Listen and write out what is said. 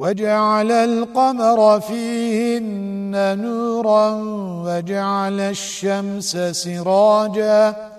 وجعل القمر فيهن نورا وجعل الشمس سراجا